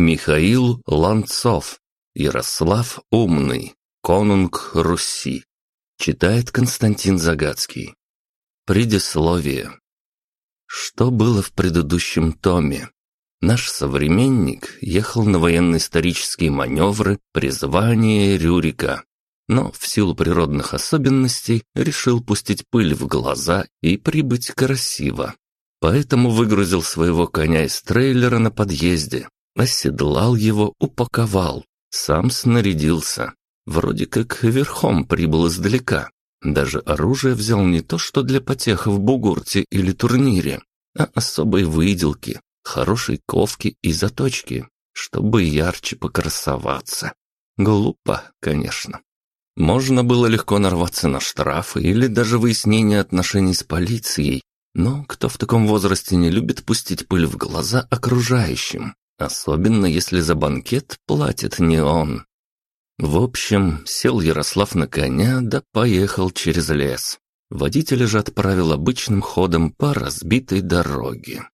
Михаил Ланцов. Ярослав Умный. Конунг Руси. Читает Константин Загадский. Предисловие. Что было в предыдущем томе? Наш современник ехал на военно-исторические маневры призвания Рюрика, но в силу природных особенностей решил пустить пыль в глаза и прибыть красиво. Поэтому выгрузил своего коня из трейлера на подъезде, оседлал его, упаковал, сам снарядился. Вроде как верхом прибыл издалека. Даже оружие взял не то, что для потех в бугурте или турнире, а особой выделки, хорошей ковки и заточки, чтобы ярче покрасоваться. Глупо, конечно. Можно было легко нарваться на штрафы или даже выяснение отношений с полицией, но кто в таком возрасте не любит пустить пыль в глаза окружающим, особенно если за банкет платит не он? В общем, сел Ярослав на коня да поехал через лес. Водитель же отправил обычным ходом по разбитой дороге.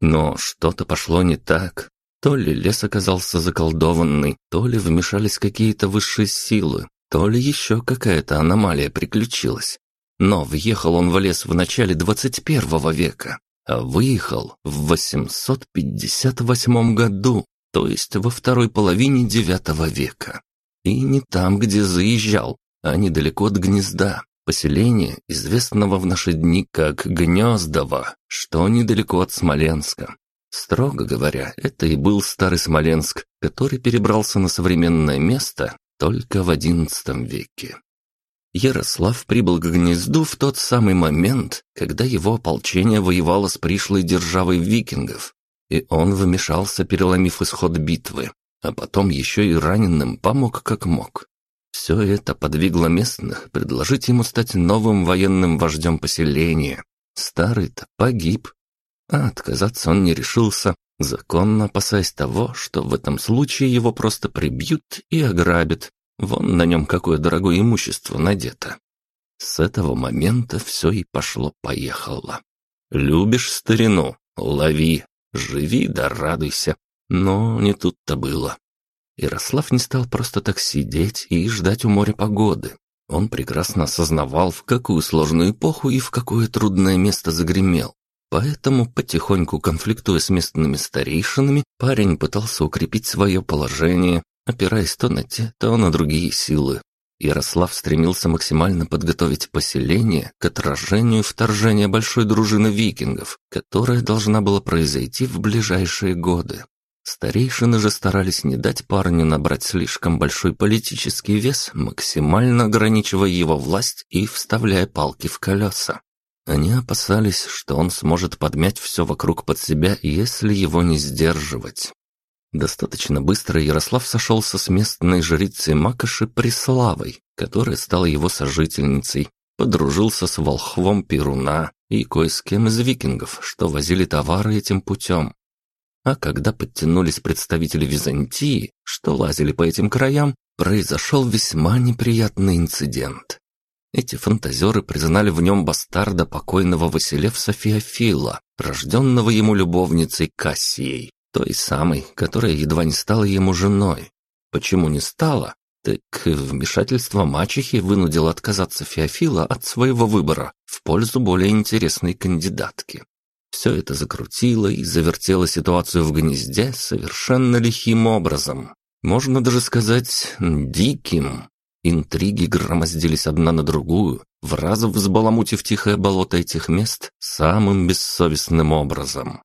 Но что-то пошло не так. То ли лес оказался заколдованный, то ли вмешались какие-то высшие силы, то ли еще какая-то аномалия приключилась. Но въехал он в лес в начале 21 века, выехал в 858 году, то есть во второй половине IX века. И не там, где заезжал, а недалеко от гнезда, поселения, известного в наши дни как Гнездово, что недалеко от Смоленска. Строго говоря, это и был старый Смоленск, который перебрался на современное место только в XI веке. Ярослав прибыл к гнезду в тот самый момент, когда его ополчение воевало с пришлой державой викингов, и он вмешался, переломив исход битвы, а потом еще и раненым помог как мог. Все это подвигло местных предложить ему стать новым военным вождем поселения. Старый-то погиб, а отказаться он не решился, законно опасаясь того, что в этом случае его просто прибьют и ограбят, Вон на нем какое дорогое имущество надето. С этого момента все и пошло-поехало. Любишь старину? Лови, живи да радуйся. Но не тут-то было. Ярослав не стал просто так сидеть и ждать у моря погоды. Он прекрасно осознавал, в какую сложную эпоху и в какое трудное место загремел. Поэтому, потихоньку конфликтуя с местными старейшинами, парень пытался укрепить свое положение, опираясь то на те, то на другие силы. Ярослав стремился максимально подготовить поселение к отражению вторжения большой дружины викингов, которая должна была произойти в ближайшие годы. Старейшины же старались не дать парню набрать слишком большой политический вес, максимально ограничивая его власть и вставляя палки в колеса. Они опасались, что он сможет подмять все вокруг под себя, если его не сдерживать. Достаточно быстро Ярослав сошелся с местной жрицей Макоши Преславой, которая стала его сожительницей, подружился с волхвом Перуна и кое с кем из викингов, что возили товары этим путем. А когда подтянулись представители Византии, что лазили по этим краям, произошел весьма неприятный инцидент. Эти фантазеры признали в нем бастарда покойного Василевса Феофила, рожденного ему любовницей Кассией, той самой, которая едва не стала ему женой. Почему не стала? Так вмешательство мачехи вынудило отказаться Феофила от своего выбора в пользу более интересной кандидатки. Все это закрутило и завертело ситуацию в гнезде совершенно лихим образом. Можно даже сказать, диким. Интриги громоздились одна на другую, в раз взбаламутив тихое болото этих мест самым бессовестным образом.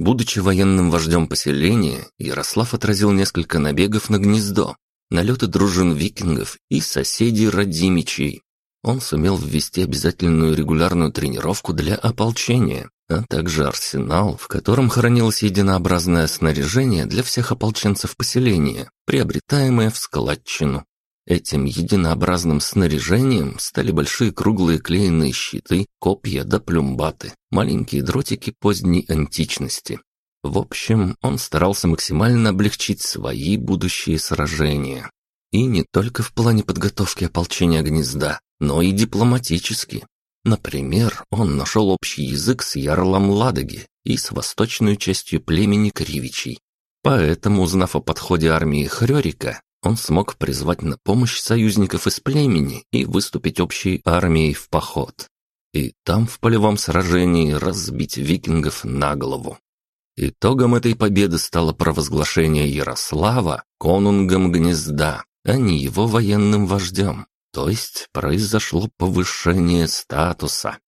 Будучи военным вождем поселения, Ярослав отразил несколько набегов на гнездо, налеты дружин викингов и соседей Радимичей. Он сумел ввести обязательную регулярную тренировку для ополчения, а также арсенал, в котором хранилось единообразное снаряжение для всех ополченцев поселения, приобретаемое в складчину. Этим единообразным снаряжением стали большие круглые клееные щиты, копья да плюмбаты, маленькие дротики поздней античности. В общем, он старался максимально облегчить свои будущие сражения. И не только в плане подготовки ополчения гнезда, но и дипломатически. Например, он нашел общий язык с ярлом Ладоги и с восточной частью племени Кривичей. Поэтому, узнав о подходе армии Хрёрика, он смог призвать на помощь союзников из племени и выступить общей армией в поход. И там в полевом сражении разбить викингов на голову. Итогом этой победы стало провозглашение Ярослава конунгом гнезда, а не его военным вождем. То есть произошло повышение статуса.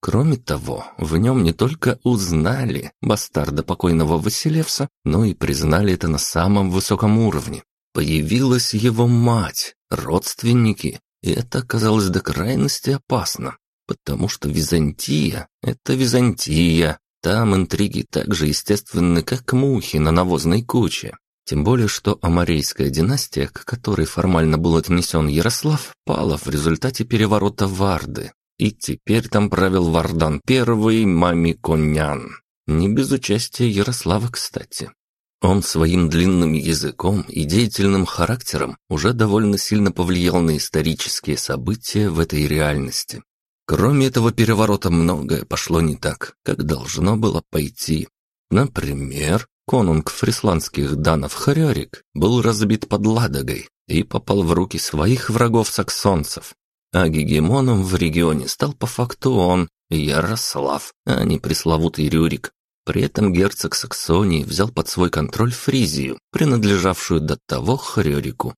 Кроме того, в нем не только узнали бастарда покойного Василевса, но и признали это на самом высоком уровне. Появилась его мать, родственники, и это оказалось до крайности опасно, потому что Византия – это Византия, там интриги так же естественны, как мухи на навозной куче. Тем более, что Амарейская династия, к которой формально был отнесен Ярослав, пала в результате переворота Варды. И теперь там правил Вардан I Мамиконян. Не без участия Ярослава, кстати. Он своим длинным языком и деятельным характером уже довольно сильно повлиял на исторические события в этой реальности. Кроме этого переворота многое пошло не так, как должно было пойти. Например, конунг фрисландских данов Харярик был разбит под Ладогой и попал в руки своих врагов-саксонцев. А гегемоном в регионе стал по факту он, Ярослав, а не пресловутый Рюрик. При этом герцог Саксонии взял под свой контроль Фризию, принадлежавшую до того Хрёрику,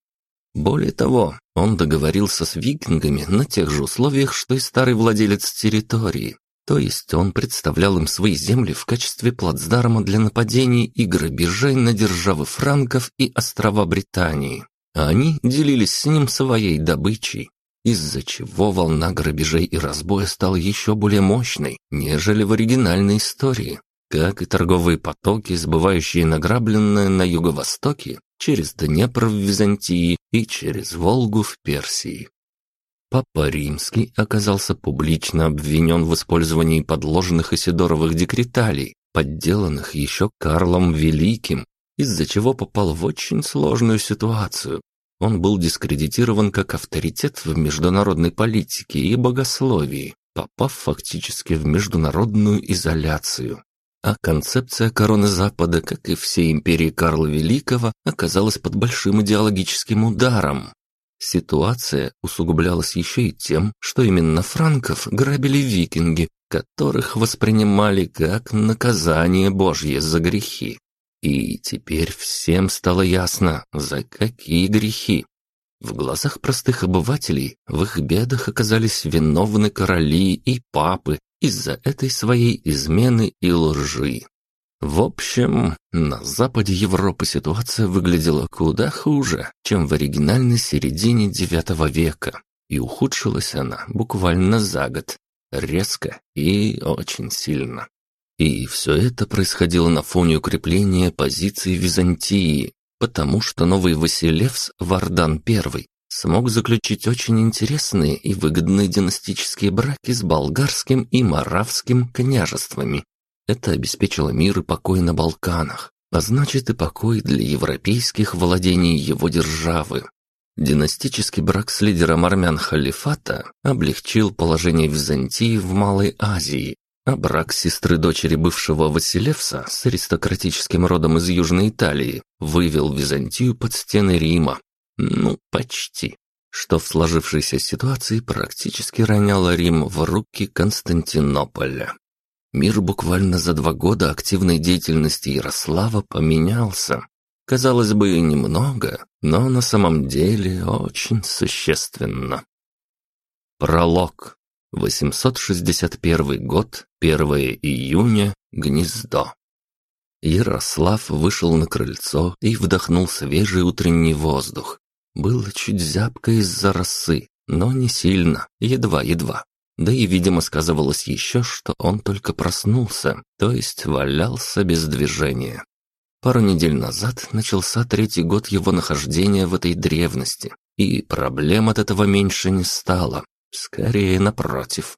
более того, он договорился с викингами на тех же условиях, что и старый владелец территории. То есть он представлял им свои земли в качестве плацдарма для нападений и грабежей на державы франков и острова Британии. А они делились с ним своей добычей, из-за чего волна грабежей и разбоя стала еще более мощной, нежели в оригинальной истории. Как и торговые потоки, сбывающие награбленное на юго-востоке, через Днепр в Византии и через Волгу в Персии. Папа Римский оказался публично обвинен в использовании подложных Исидоровых декреталей, подделанных еще Карлом Великим, из-за чего попал в очень сложную ситуацию. Он был дискредитирован как авторитет в международной политике и богословии, попав фактически в международную изоляцию. А концепция короны Запада, как и всей империи Карла Великого, оказалась под большим идеологическим ударом. Ситуация усугублялась еще и тем, что именно франков грабили викинги, которых воспринимали как наказание Божье за грехи. И теперь всем стало ясно, за какие грехи. В глазах простых обывателей в их бедах оказались виновны короли и папы, из-за этой своей измены и лжи. В общем, на западе Европы ситуация выглядела куда хуже, чем в оригинальной середине IX века, и ухудшилась она буквально за год, резко и очень сильно. И все это происходило на фоне укрепления позиций Византии, потому что новый Василевс Вардан I смог заключить очень интересные и выгодные династические браки с болгарским и моравским княжествами. Это обеспечило мир и покой на Балканах, а значит и покой для европейских владений его державы. Династический брак с лидером армян халифата облегчил положение Византии в Малой Азии, а брак сестры дочери бывшего Василевса с аристократическим родом из Южной Италии вывел Византию под стены Рима, ну, почти. Что в сложившейся ситуации практически роняло Рим в руки Константинополя. Мир буквально за два года активной деятельности Ярослава поменялся. Казалось бы, немного, но на самом деле очень существенно. Пролог. 861 год, 1 июня, гнездо. Ярослав вышел на крыльцо и вдохнул свежий утренний воздух. Было чуть зябко из-за росы, но не сильно, едва-едва. Да и, видимо, сказывалось еще, что он только проснулся, то есть валялся без движения. Пару недель назад начался третий год его нахождения в этой древности, и проблем от этого меньше не стало, скорее напротив.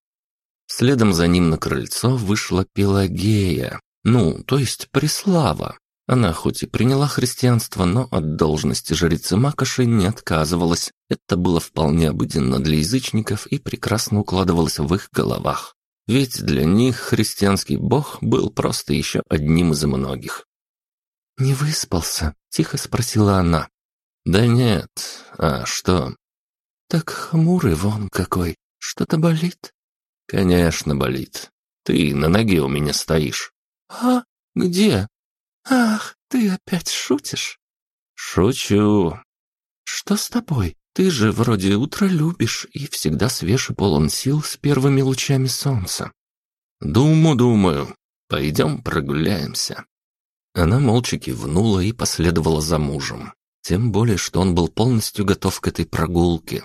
Следом за ним на крыльцо вышла Пелагея, ну, то есть Преслава, она хоть и приняла христианство, но от должности жрицы Макоши не отказывалась. Это было вполне обыденно для язычников и прекрасно укладывалось в их головах. Ведь для них христианский бог был просто еще одним из многих. «Не выспался?» — тихо спросила она. «Да нет. А что?» «Так хмурый вон какой. Что-то болит?» «Конечно болит. Ты на ноге у меня стоишь». «А? Где? Ах, ты опять шутишь?» «Шучу». «Что с тобой? Ты же вроде утро любишь и всегда свеж и полон сил с первыми лучами солнца». «Думаю, думаю. Пойдем прогуляемся». Она молча кивнула и последовала за мужем. Тем более, что он был полностью готов к этой прогулке.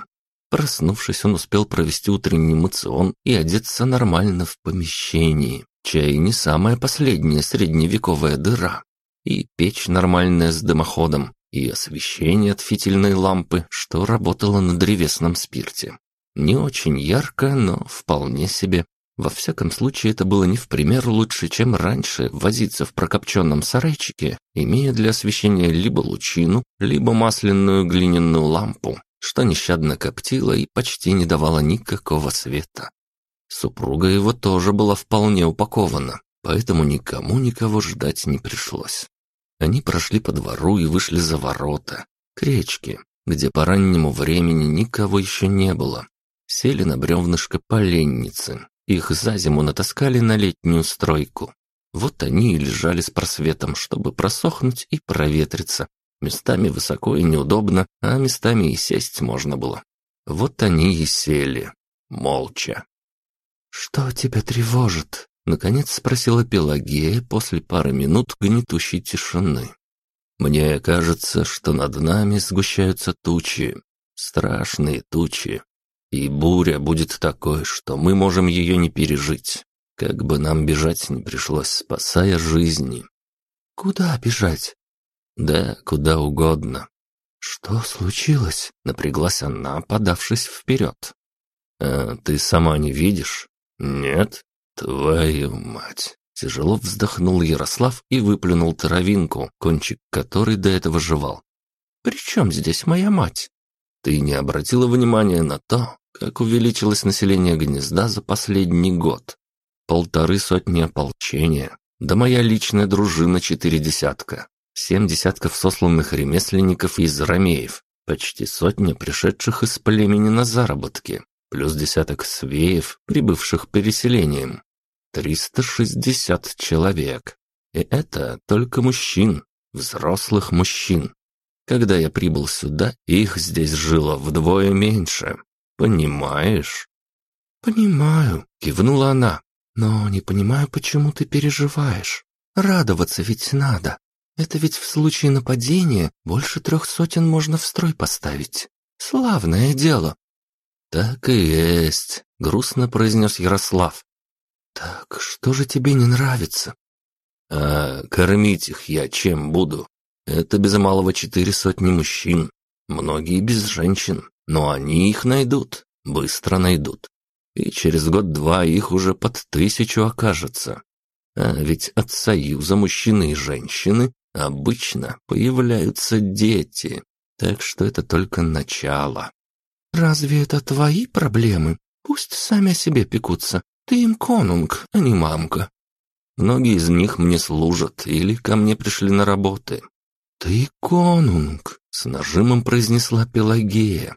Проснувшись, он успел провести утренний мацион и одеться нормально в помещении. Чай не самая последняя средневековая дыра. И печь нормальная с дымоходом, и освещение от фитильной лампы, что работало на древесном спирте. Не очень ярко, но вполне себе. Во всяком случае, это было не в пример лучше, чем раньше возиться в прокопченном сарайчике, имея для освещения либо лучину, либо масляную глиняную лампу, что нещадно коптило и почти не давало никакого света. Супруга его тоже была вполне упакована, поэтому никому никого ждать не пришлось. Они прошли по двору и вышли за ворота, к речке, где по раннему времени никого еще не было. Сели на бревнышко поленницы, их за зиму натаскали на летнюю стройку. Вот они и лежали с просветом, чтобы просохнуть и проветриться. Местами высоко и неудобно, а местами и сесть можно было. Вот они и сели, молча. «Что тебя тревожит?» — наконец спросила Пелагея после пары минут гнетущей тишины. «Мне кажется, что над нами сгущаются тучи, страшные тучи, и буря будет такой, что мы можем ее не пережить. Как бы нам бежать не пришлось, спасая жизни. Куда бежать? Да, куда угодно. Что случилось? Напряглась она, подавшись вперед. А ты сама не видишь? Нет? Твою мать. Тяжело вздохнул Ярослав и выплюнул травинку, кончик которой до этого жевал. «При чем здесь моя мать?» «Ты не обратила внимания на то, как увеличилось население гнезда за последний год. Полторы сотни ополчения, да моя личная дружина четыре десятка, семь десятков сосланных ремесленников из ромеев, почти сотня пришедших из племени на заработки, плюс десяток свеев, прибывших переселением. Триста шестьдесят человек. И это только мужчин, взрослых мужчин. Когда я прибыл сюда, их здесь жило вдвое меньше. «Понимаешь?» «Понимаю», — кивнула она. «Но не понимаю, почему ты переживаешь. Радоваться ведь надо. Это ведь в случае нападения больше трех сотен можно в строй поставить. Славное дело». «Так и есть», — грустно произнес Ярослав. «Так что же тебе не нравится?» «А кормить их я чем буду? Это без малого четыре сотни мужчин, многие без женщин. Но они их найдут, быстро найдут. И через год-два их уже под тысячу окажется. А ведь от союза мужчины и женщины обычно появляются дети. Так что это только начало. «Разве это твои проблемы? Пусть сами о себе пекутся. Ты им конунг, а не мамка». Многие из них мне служат или ко мне пришли на работы. «Ты конунг», — с нажимом произнесла Пелагея.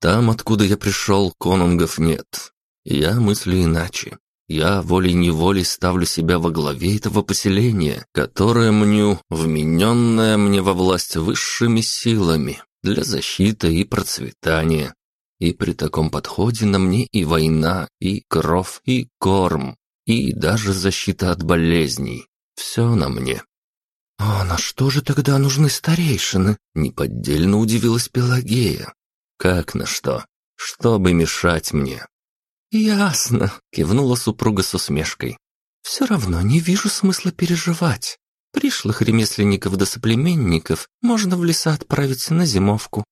Там, откуда я пришел, конунгов нет. Я мыслю иначе. Я волей-неволей ставлю себя во главе этого поселения, которое мню, вмененное мне во власть высшими силами для защиты и процветания. И при таком подходе на мне и война, и кровь, и корм, и даже защита от болезней. Все на мне. «А на что же тогда нужны старейшины?» — неподдельно удивилась Пелагея. «Как на что? Чтобы мешать мне?» «Ясно», — кивнула супруга с усмешкой. «Все равно не вижу смысла переживать. Пришлых ремесленников да соплеменников можно в леса отправить на зимовку».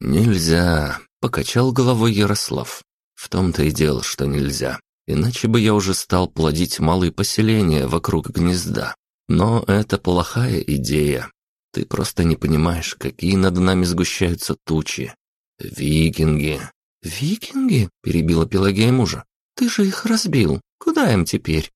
«Нельзя», — покачал головой Ярослав. «В том-то и дело, что нельзя. Иначе бы я уже стал плодить малые поселения вокруг гнезда. Но это плохая идея. Ты просто не понимаешь, какие над нами сгущаются тучи. «Викинги». «Викинги?» – перебила Пелагея мужа. «Ты же их разбил. Куда им теперь?»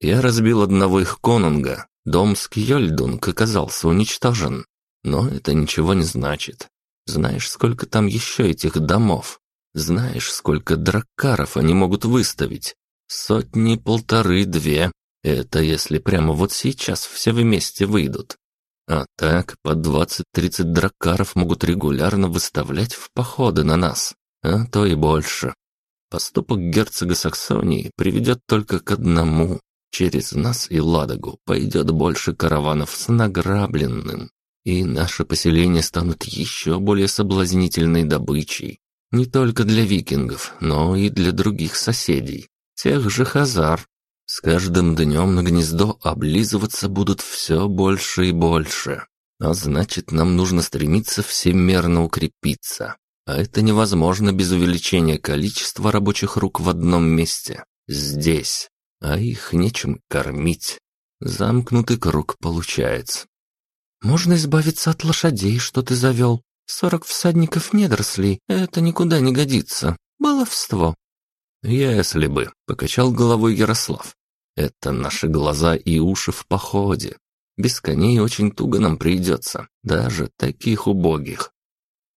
«Я разбил одного их конунга, Дом Скьёльдунг оказался уничтожен. Но это ничего не значит. Знаешь, сколько там еще этих домов? Знаешь, сколько драккаров они могут выставить? Сотни, полторы, две. Это если прямо вот сейчас все вместе выйдут. А так, по 20-30 драккаров могут регулярно выставлять в походы на нас, а то и больше. Поступок герцога Саксонии приведет только к одному. Через нас и Ладогу пойдет больше караванов с награбленным, и наши поселения станут еще более соблазнительной добычей. Не только для викингов, но и для других соседей, тех же хазар. С каждым днем на гнездо облизываться будут все больше и больше. А значит, нам нужно стремиться всемерно укрепиться. А это невозможно без увеличения количества рабочих рук в одном месте. Здесь. А их нечем кормить. Замкнутый круг получается. «Можно избавиться от лошадей, что ты завел. Сорок всадников недорослей. Это никуда не годится. Баловство». «Если бы», — покачал головой Ярослав. «Это наши глаза и уши в походе. Без коней очень туго нам придется, даже таких убогих.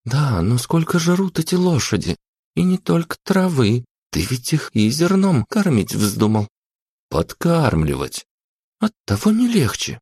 «Да, но сколько жрут эти лошади? И не только травы. Ты ведь их и зерном кормить вздумал». «Подкармливать». «Оттого не легче».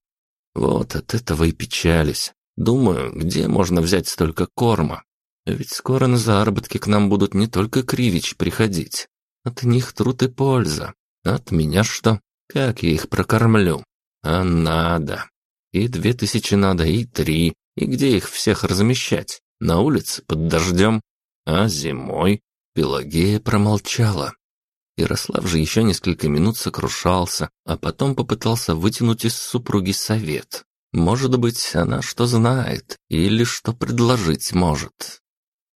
«Вот от этого и печались. Думаю, где можно взять столько корма? Ведь скоро на заработки к нам будут не только кривич приходить. От них труд и польза. От меня что? Как я их прокормлю? А надо. И две тысячи надо, и три. И где их всех размещать? На улице под дождем, а зимой Пелагея промолчала. Ярослав же еще несколько минут сокрушался, а потом попытался вытянуть из супруги совет. Может быть, она что знает или что предложить может.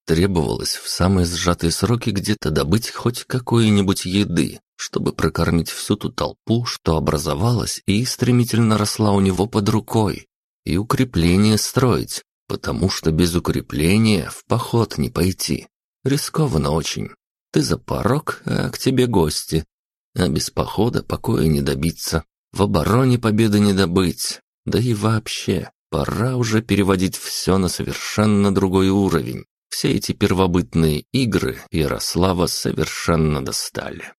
Требовалось в самые сжатые сроки где-то добыть хоть какой-нибудь еды, чтобы прокормить всю ту толпу, что образовалась и стремительно росла у него под рукой, и укрепление строить, потому что без укрепления в поход не пойти. Рискованно очень. Ты за порог, а к тебе гости. А без похода покоя не добиться. В обороне победы не добыть. Да и вообще, пора уже переводить все на совершенно другой уровень. Все эти первобытные игры Ярослава совершенно достали.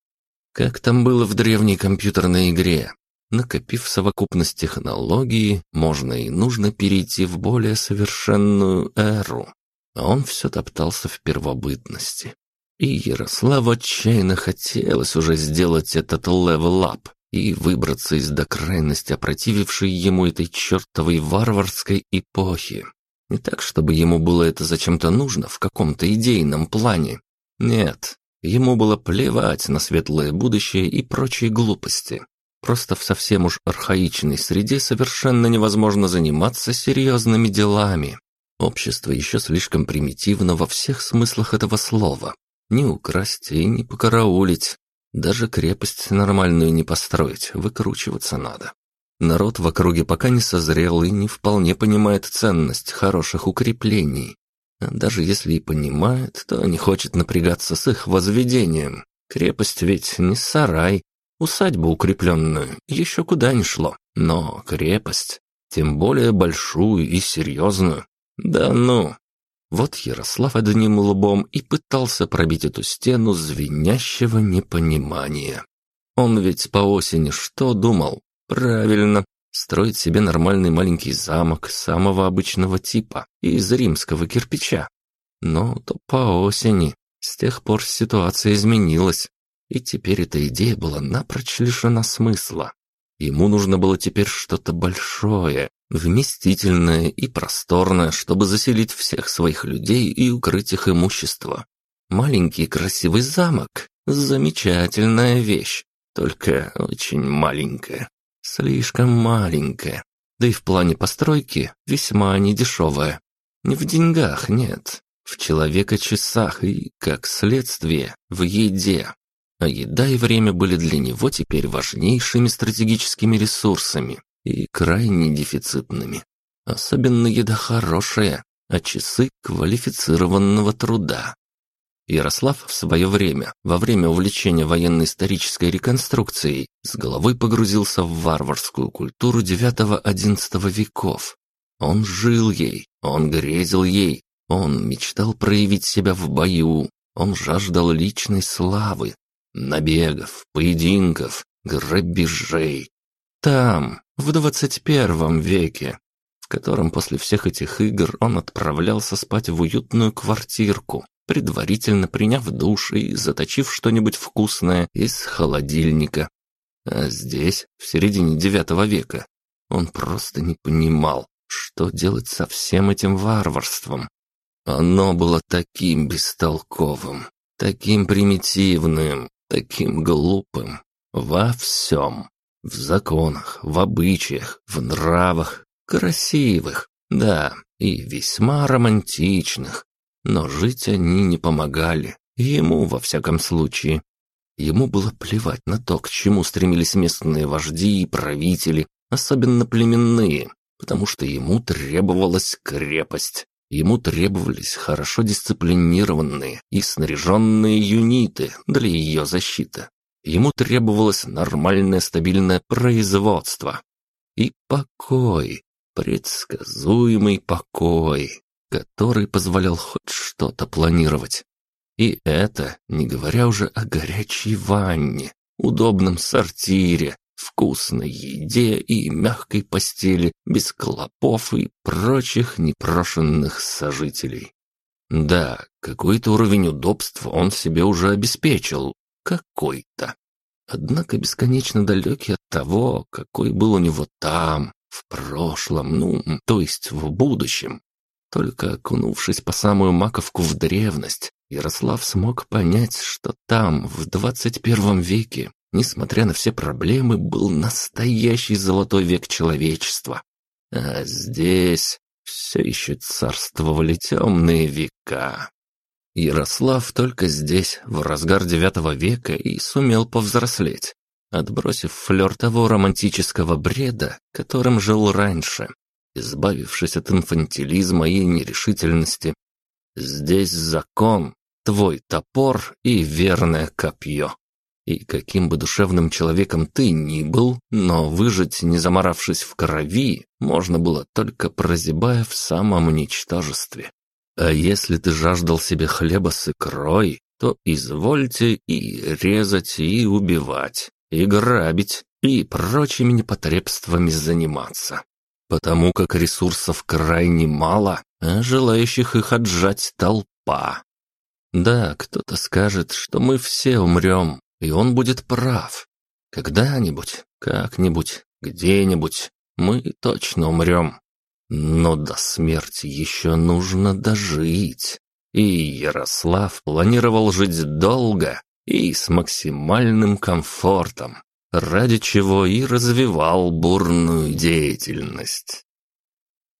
Как там было в древней компьютерной игре? Накопив совокупность технологий, можно и нужно перейти в более совершенную эру. А он все топтался в первобытности. И Ярославу отчаянно хотелось уже сделать этот level up и выбраться из до крайности опротивившей ему этой чертовой варварской эпохи. Не так, чтобы ему было это зачем-то нужно в каком-то идейном плане. Нет, ему было плевать на светлое будущее и прочие глупости. Просто в совсем уж архаичной среде совершенно невозможно заниматься серьезными делами. Общество еще слишком примитивно во всех смыслах этого слова. Не украсть и не покараулить. Даже крепость нормальную не построить, выкручиваться надо. Народ в округе пока не созрел и не вполне понимает ценность хороших укреплений. А даже если и понимает, то не хочет напрягаться с их возведением. Крепость ведь не сарай, Усадьбу укрепленную еще куда ни шло, но крепость, тем более большую и серьезную. Да ну! Вот Ярослав одним лбом и пытался пробить эту стену звенящего непонимания. Он ведь по осени что думал? Правильно, строить себе нормальный маленький замок самого обычного типа из римского кирпича. Но то по осени. С тех пор ситуация изменилась. И теперь эта идея была напрочь лишена смысла. Ему нужно было теперь что-то большое, вместительное и просторное, чтобы заселить всех своих людей и укрыть их имущество. Маленький красивый замок – замечательная вещь, только очень маленькая, слишком маленькая, да и в плане постройки весьма недешевая. Не в деньгах, нет, в человека-часах и, как следствие, в еде а еда и время были для него теперь важнейшими стратегическими ресурсами и крайне дефицитными. Особенно еда хорошая, а часы квалифицированного труда. Ярослав в свое время, во время увлечения военно-исторической реконструкцией, с головой погрузился в варварскую культуру IX-XI веков. Он жил ей, он грезил ей, он мечтал проявить себя в бою, он жаждал личной славы, набегов, поединков, грабежей. Там, в 21 веке, в котором после всех этих игр он отправлялся спать в уютную квартирку, предварительно приняв душ и заточив что-нибудь вкусное из холодильника. А здесь, в середине девятого века, он просто не понимал, что делать со всем этим варварством. Оно было таким бестолковым, таким примитивным, таким глупым во всем. В законах, в обычаях, в нравах, красивых, да, и весьма романтичных, но жить они не помогали, ему во всяком случае. Ему было плевать на то, к чему стремились местные вожди и правители, особенно племенные, потому что ему требовалась крепость. Ему требовались хорошо дисциплинированные и снаряженные юниты для ее защиты. Ему требовалось нормальное стабильное производство. И покой, предсказуемый покой который позволял хоть что-то планировать. И это, не говоря уже о горячей ванне, удобном сортире, вкусной еде и мягкой постели без клопов и прочих непрошенных сожителей. Да, какой-то уровень удобства он себе уже обеспечил, какой-то. Однако бесконечно далекий от того, какой был у него там, в прошлом, ну, то есть в будущем. Только окунувшись по самую маковку в древность, Ярослав смог понять, что там, в 21 веке, несмотря на все проблемы, был настоящий золотой век человечества. А здесь все еще царствовали темные века. Ярослав только здесь, в разгар девятого века, и сумел повзрослеть, отбросив флер того романтического бреда, которым жил раньше избавившись от инфантилизма и нерешительности. Здесь закон, твой топор и верное копье. И каким бы душевным человеком ты ни был, но выжить, не заморавшись в крови, можно было только прозябая в самом ничтожестве. А если ты жаждал себе хлеба с икрой, то извольте и резать, и убивать, и грабить, и прочими непотребствами заниматься потому как ресурсов крайне мало, а желающих их отжать толпа. Да, кто-то скажет, что мы все умрем, и он будет прав. Когда-нибудь, как-нибудь, где-нибудь мы точно умрем. Но до смерти еще нужно дожить. И Ярослав планировал жить долго и с максимальным комфортом ради чего и развивал бурную деятельность.